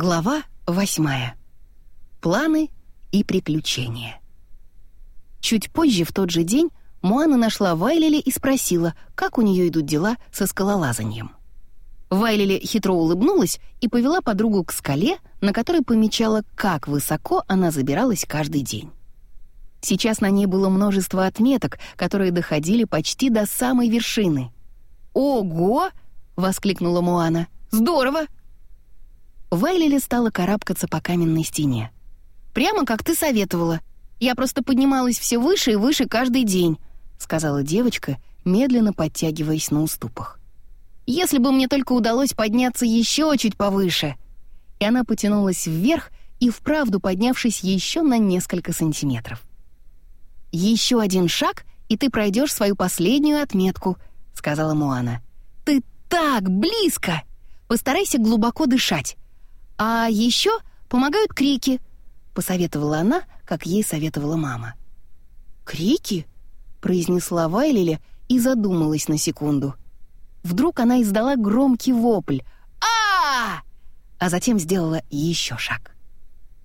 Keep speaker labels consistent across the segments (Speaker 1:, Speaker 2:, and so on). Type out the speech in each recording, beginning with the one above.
Speaker 1: Глава восьмая. Планы и приключения. Чуть позже, в тот же день, Муана нашла Вайлили и спросила, как у нее идут дела со скалолазанием. Вайлили хитро улыбнулась и повела подругу к скале, на которой помечала, как высоко она забиралась каждый день. Сейчас на ней было множество отметок, которые доходили почти до самой вершины. «Ого!» — воскликнула Муана. «Здорово!» Вайлили стала карабкаться по каменной стене. «Прямо как ты советовала. Я просто поднималась все выше и выше каждый день», — сказала девочка, медленно подтягиваясь на уступах. «Если бы мне только удалось подняться еще чуть повыше!» И она потянулась вверх и вправду поднявшись еще на несколько сантиметров. «Еще один шаг, и ты пройдешь свою последнюю отметку», — сказала Муана. «Ты так близко! Постарайся глубоко дышать. «А еще помогают крики», — посоветовала она, как ей советовала мама. «Крики?» — произнесла Вайлили и задумалась на секунду. Вдруг она издала громкий вопль а, а затем сделала еще шаг.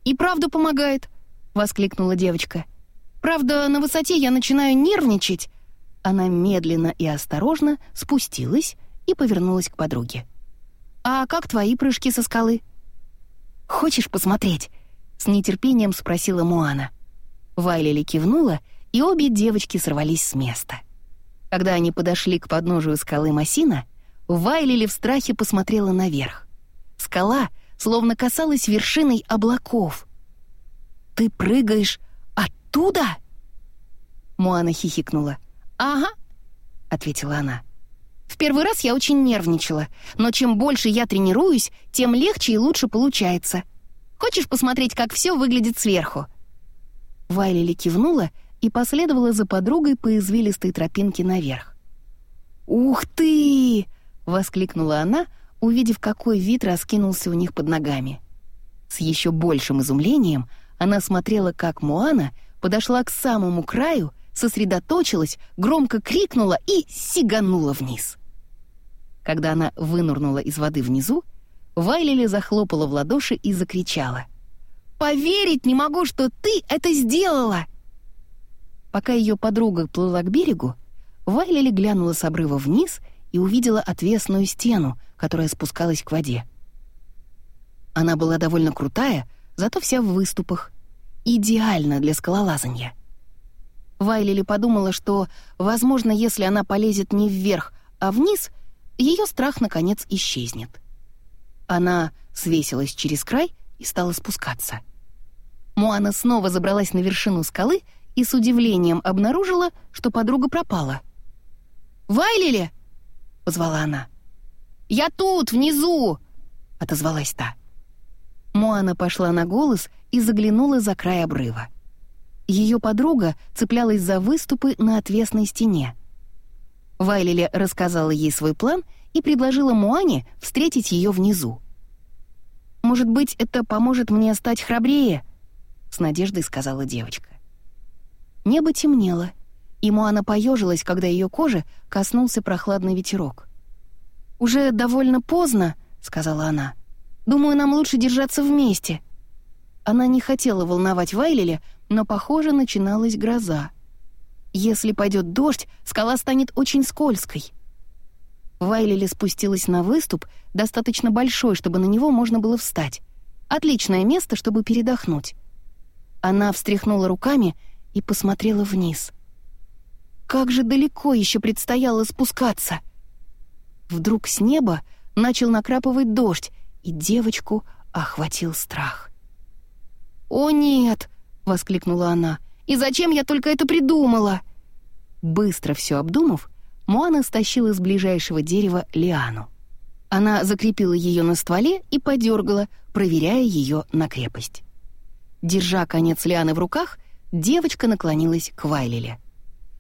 Speaker 1: «И правда помогает», — воскликнула девочка. «Правда, на высоте я начинаю нервничать». Она медленно и осторожно спустилась и повернулась к подруге. «А как твои прыжки со скалы?» «Хочешь посмотреть?» — с нетерпением спросила Муана. Вайлили кивнула, и обе девочки сорвались с места. Когда они подошли к подножию скалы Масина, Вайлили в страхе посмотрела наверх. Скала словно касалась вершиной облаков. «Ты прыгаешь оттуда?» Муана хихикнула. «Ага», — ответила она. В первый раз я очень нервничала, но чем больше я тренируюсь, тем легче и лучше получается. Хочешь посмотреть, как все выглядит сверху?» Вайлили кивнула и последовала за подругой по извилистой тропинке наверх. «Ух ты!» — воскликнула она, увидев, какой вид раскинулся у них под ногами. С еще большим изумлением она смотрела, как Муана подошла к самому краю, сосредоточилась, громко крикнула и сиганула вниз. Когда она вынурнула из воды внизу, Вайлили захлопала в ладоши и закричала. «Поверить не могу, что ты это сделала!» Пока ее подруга плыла к берегу, Вайлили глянула с обрыва вниз и увидела отвесную стену, которая спускалась к воде. Она была довольно крутая, зато вся в выступах. Идеально для скалолазания. Вайлили подумала, что, возможно, если она полезет не вверх, а вниз — ее страх, наконец, исчезнет. Она свесилась через край и стала спускаться. Муана снова забралась на вершину скалы и с удивлением обнаружила, что подруга пропала. «Вайлили!» — позвала она. «Я тут, внизу!» — отозвалась та. Муана пошла на голос и заглянула за край обрыва. Ее подруга цеплялась за выступы на отвесной стене — Вайлили рассказала ей свой план и предложила Муане встретить ее внизу. «Может быть, это поможет мне стать храбрее?» — с надеждой сказала девочка. Небо темнело, и Муана поежилась, когда ее кожи коснулся прохладный ветерок. «Уже довольно поздно», — сказала она. «Думаю, нам лучше держаться вместе». Она не хотела волновать Вайлили, но, похоже, начиналась гроза. Если пойдет дождь, скала станет очень скользкой. Вайлили спустилась на выступ, достаточно большой, чтобы на него можно было встать. Отличное место, чтобы передохнуть. Она встряхнула руками и посмотрела вниз. Как же далеко еще предстояло спускаться! Вдруг с неба начал накрапывать дождь, и девочку охватил страх. «О нет!» — воскликнула она — и зачем я только это придумала?» Быстро все обдумав, Моана стащила с ближайшего дерева лиану. Она закрепила ее на стволе и подергала, проверяя ее на крепость. Держа конец лианы в руках, девочка наклонилась к Вайлиле.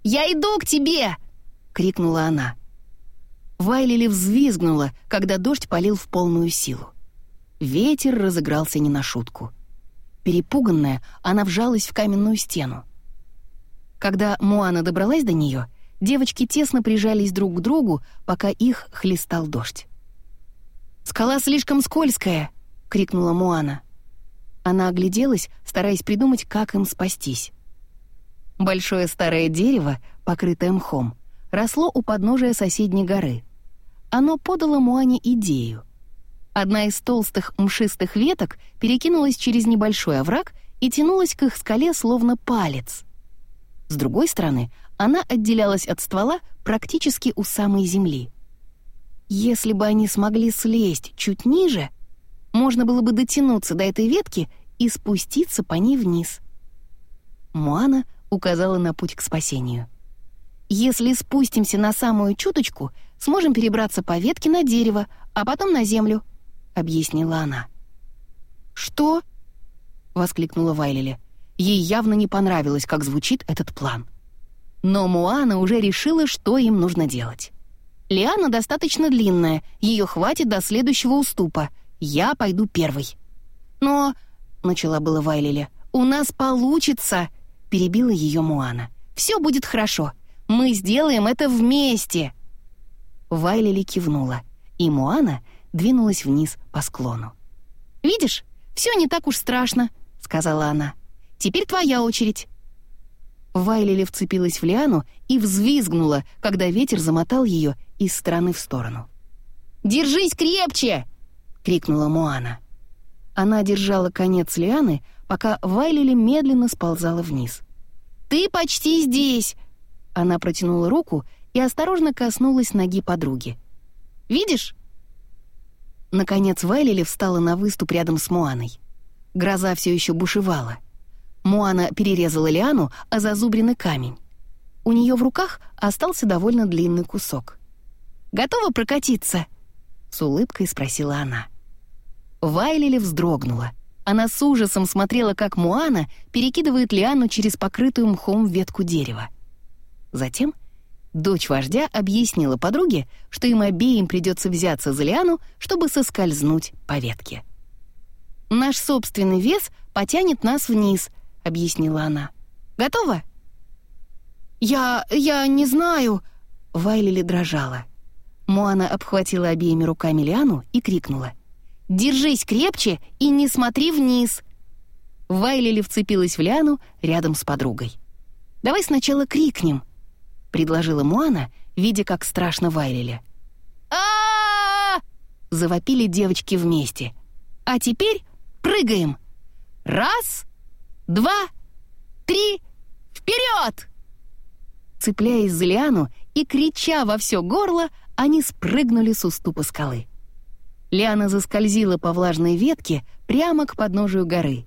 Speaker 1: «Я иду к тебе!» — крикнула она. Вайлили взвизгнула, когда дождь полил в полную силу. Ветер разыгрался не на шутку — Перепуганная, она вжалась в каменную стену. Когда Муана добралась до нее, девочки тесно прижались друг к другу, пока их хлестал дождь. «Скала слишком скользкая!» — крикнула Муана. Она огляделась, стараясь придумать, как им спастись. Большое старое дерево, покрытое мхом, росло у подножия соседней горы. Оно подало Муане идею. Одна из толстых мшистых веток перекинулась через небольшой овраг и тянулась к их скале словно палец. С другой стороны, она отделялась от ствола практически у самой земли. Если бы они смогли слезть чуть ниже, можно было бы дотянуться до этой ветки и спуститься по ней вниз. Муана указала на путь к спасению. «Если спустимся на самую чуточку, сможем перебраться по ветке на дерево, а потом на землю», — объяснила она. «Что?» — воскликнула Вайлили. Ей явно не понравилось, как звучит этот план. Но Муана уже решила, что им нужно делать. Лиана достаточно длинная, ее хватит до следующего уступа. Я пойду первой. «Но...» — начала было Вайлили. «У нас получится!» перебила ее Муана. «Все будет хорошо. Мы сделаем это вместе!» Вайлили кивнула, и Муана двинулась вниз по склону. «Видишь, все не так уж страшно», — сказала она. «Теперь твоя очередь». Вайлили вцепилась в лиану и взвизгнула, когда ветер замотал ее из стороны в сторону. «Держись крепче!» — крикнула Муана. Она держала конец лианы, пока Вайлили медленно сползала вниз. «Ты почти здесь!» Она протянула руку и осторожно коснулась ноги подруги. «Видишь?» Наконец Вайлили встала на выступ рядом с Муаной. Гроза все еще бушевала. Муана перерезала лиану, а зазубренный камень. У нее в руках остался довольно длинный кусок. «Готова прокатиться?» — с улыбкой спросила она. Вайлили вздрогнула — она с ужасом смотрела, как Муана перекидывает лиану через покрытую мхом ветку дерева. Затем дочь вождя объяснила подруге, что им обеим придется взяться за лиану, чтобы соскользнуть по ветке. «Наш собственный вес потянет нас вниз», — объяснила она. «Готова?» «Я... я не знаю...» Вайлили дрожала. Муана обхватила обеими руками лиану и крикнула — Держись крепче и не смотри вниз!» Вайлили вцепилась в Лиану рядом с подругой. «Давай сначала крикнем», — предложила Муана, видя, как страшно Вайлили. а завопили девочки вместе. «А теперь прыгаем! Раз, два, три, вперед!» Цепляясь за Лиану и крича во все горло, они спрыгнули с уступа скалы. Лиана заскользила по влажной ветке прямо к подножию горы.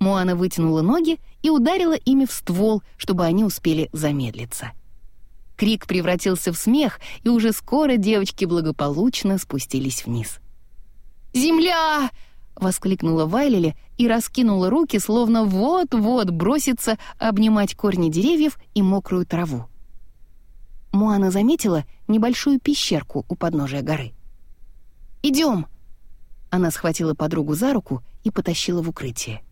Speaker 1: Моана вытянула ноги и ударила ими в ствол, чтобы они успели замедлиться. Крик превратился в смех, и уже скоро девочки благополучно спустились вниз. «Земля!» — воскликнула Вайлили и раскинула руки, словно вот-вот бросится обнимать корни деревьев и мокрую траву. Моана заметила небольшую пещерку у подножия горы. Идем!» Она схватила подругу за руку и потащила в укрытие.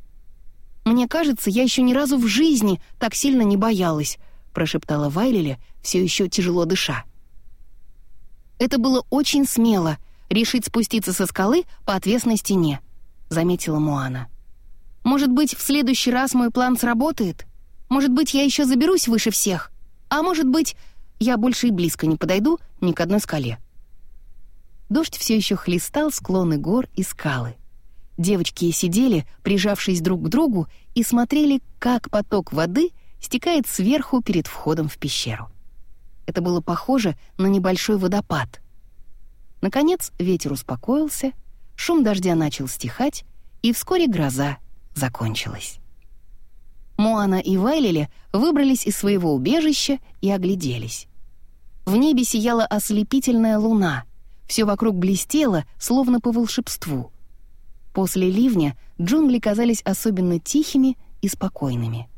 Speaker 1: «Мне кажется, я еще ни разу в жизни так сильно не боялась», прошептала Вайлили, все еще тяжело дыша. «Это было очень смело — решить спуститься со скалы по отвесной стене», — заметила Муана. «Может быть, в следующий раз мой план сработает? Может быть, я еще заберусь выше всех? А может быть, я больше и близко не подойду ни к одной скале?» Дождь все еще хлестал склоны гор и скалы. Девочки сидели, прижавшись друг к другу, и смотрели, как поток воды стекает сверху перед входом в пещеру. Это было похоже на небольшой водопад. Наконец ветер успокоился, шум дождя начал стихать, и вскоре гроза закончилась. Моана и Вайлили выбрались из своего убежища и огляделись. В небе сияла ослепительная луна — все вокруг блестело, словно по волшебству. После ливня джунгли казались особенно тихими и спокойными.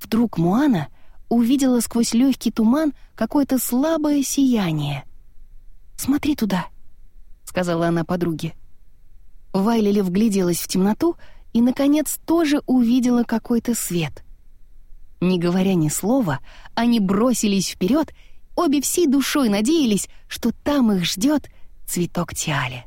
Speaker 1: Вдруг Муана увидела сквозь легкий туман какое-то слабое сияние. «Смотри туда», — сказала она подруге. Вайлили вгляделась в темноту и, наконец, тоже увидела какой-то свет. Не говоря ни слова, они бросились вперед Обе всей душой надеялись, что там их ждет цветок Тиали.